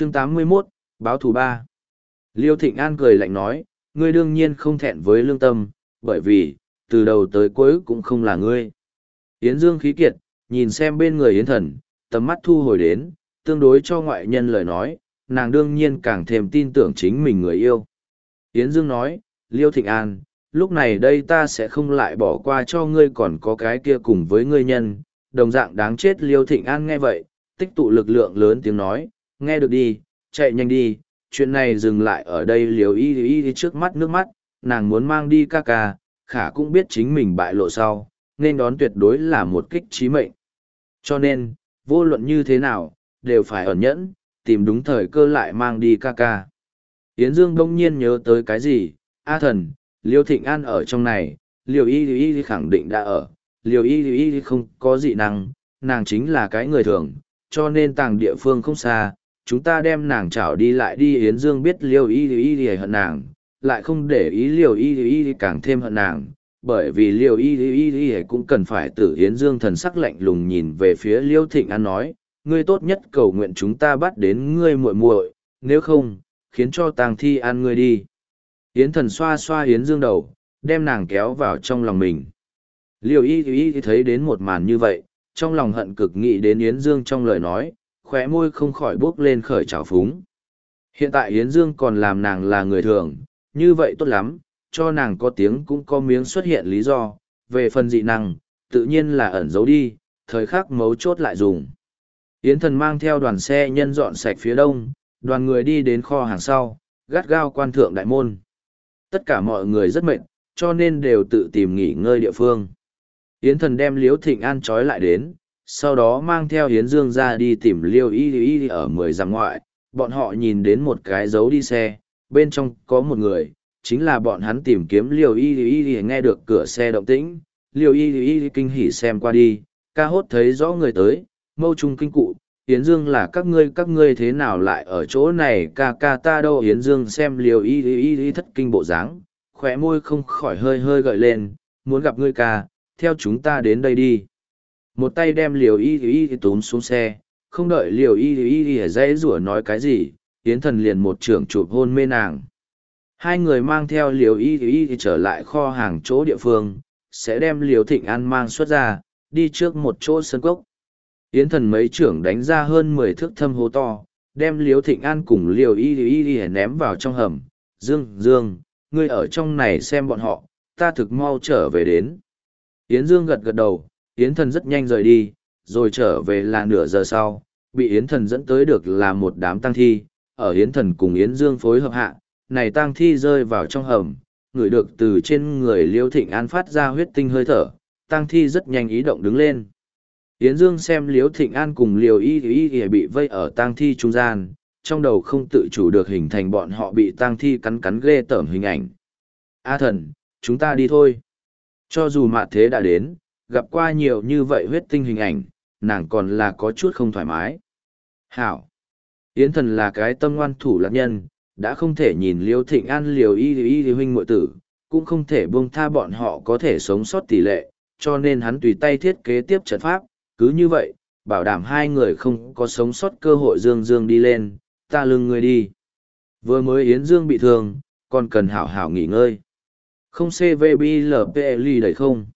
chương 81, báo thù ba. Liêu Thịnh An cười lạnh nói, ngươi đương nhiên không thẹn với lương tâm, bởi vì, từ đầu tới cuối cũng không là ngươi. Yến Dương khí kiệt, nhìn xem bên người Yến Thần, tầm mắt thu hồi đến, tương đối cho ngoại nhân lời nói, nàng đương nhiên càng thêm tin tưởng chính mình người yêu. Yến Dương nói, Liêu Thịnh An, lúc này đây ta sẽ không lại bỏ qua cho ngươi còn có cái kia cùng với ngươi nhân, đồng dạng đáng chết Liêu Thịnh An nghe vậy, tích tụ lực lượng lớn tiếng nói, nghe được đi, chạy nhanh đi, chuyện này dừng lại ở đây liều y y y trước mắt nước mắt, nàng muốn mang đi ca ca, khả cũng biết chính mình bại lộ sau, nên đón tuyệt đối là một kích trí mệnh. Cho nên, vô luận như thế nào, đều phải ẩn nhẫn, tìm đúng thời cơ lại mang đi ca ca. Yến Dương đông nhiên nhớ tới cái gì, A thần, Liêu Thịnh An ở trong này, Liêu Y Y khẳng định đã ở, Liêu Y Y không có dị năng, nàng chính là cái người thường, cho nên tàng địa phương không xa, chúng ta đem nàng chảo đi lại đi Yến Dương biết Liêu Y Y hận nàng, lại không để ý Liêu Y Y càng thêm hận nàng, bởi vì Liêu Y Y cũng cần phải tử Yến Dương thần sắc lạnh lùng nhìn về phía Liêu Thịnh An nói, ngươi tốt nhất cầu nguyện chúng ta bắt đến ngươi muội muội, nếu không, khiến cho tàng thi ăn ngươi đi. Yến thần xoa xoa Yến Dương đầu, đem nàng kéo vào trong lòng mình. Liêu y y thấy đến một màn như vậy, trong lòng hận cực nghĩ đến Yến Dương trong lời nói, khóe môi không khỏi bước lên khởi trào phúng. Hiện tại Yến Dương còn làm nàng là người thường, như vậy tốt lắm, cho nàng có tiếng cũng có miếng xuất hiện lý do, về phần dị năng, tự nhiên là ẩn giấu đi, thời khắc mấu chốt lại dùng. Yến thần mang theo đoàn xe nhân dọn sạch phía đông, đoàn người đi đến kho hàng sau, gắt gao quan thượng đại môn. Tất cả mọi người rất mệt, cho nên đều tự tìm nghỉ ngơi địa phương. Yến thần đem Liễu Thịnh An trói lại đến, sau đó mang theo Yến Dương ra đi tìm Liêu Y Y ở mười dặm ngoại. Bọn họ nhìn đến một cái dấu đi xe, bên trong có một người, chính là bọn hắn tìm kiếm Liêu Y Y nghe được cửa xe động tĩnh. Liêu Y Y kinh hỉ xem qua đi, ca hốt thấy rõ người tới, mâu trung kinh cụ, Yến Dương là các ngươi các ngươi thế nào lại ở chỗ này ca ca ta đâu Yến Dương xem liều y y y thất kinh bộ dáng, khỏe môi không khỏi hơi hơi gợi lên, muốn gặp ngươi ca, theo chúng ta đến đây đi. Một tay đem liều y y y túm xuống xe, không đợi liều y y y dãy rủa nói cái gì, Yến thần liền một trưởng chụp hôn mê nàng. Hai người mang theo liều y y y trở lại kho hàng chỗ địa phương, sẽ đem liều thịnh an mang xuất ra, đi trước một chỗ sân cốc Yến thần mấy trưởng đánh ra hơn mười thước thâm hố to, đem liều Thịnh An cùng liều Y Y Y ném vào trong hầm. Dương, Dương, ngươi ở trong này xem bọn họ, ta thực mau trở về đến. Yến Dương gật gật đầu, Yến thần rất nhanh rời đi, rồi trở về là nửa giờ sau, bị Yến thần dẫn tới được là một đám tăng thi, ở Yến thần cùng Yến Dương phối hợp hạ, này tăng thi rơi vào trong hầm, ngửi được từ trên người Liêu Thịnh An phát ra huyết tinh hơi thở, tăng thi rất nhanh ý động đứng lên. Yến Dương xem Liêu Thịnh An cùng Liều Y Y Y bị vây ở tang thi trung gian, trong đầu không tự chủ được hình thành bọn họ bị tang thi cắn cắn ghê tởm hình ảnh. A thần, chúng ta đi thôi. Cho dù mạ thế đã đến, gặp qua nhiều như vậy huyết tinh hình ảnh, nàng còn là có chút không thoải mái. Hảo! Yến thần là cái tâm ngoan thủ lạc nhân, đã không thể nhìn Liêu Thịnh An liều y y y huynh muội tử, cũng không thể buông tha bọn họ có thể sống sót tỷ lệ, cho nên hắn tùy tay thiết kế tiếp trận pháp, cứ như vậy, bảo đảm hai người không có sống sót cơ hội Dương Dương đi lên, ta lưng người đi. Vừa mới Yến Dương bị thương, còn cần hảo hảo nghỉ ngơi. Không CVBLPL đẩy không?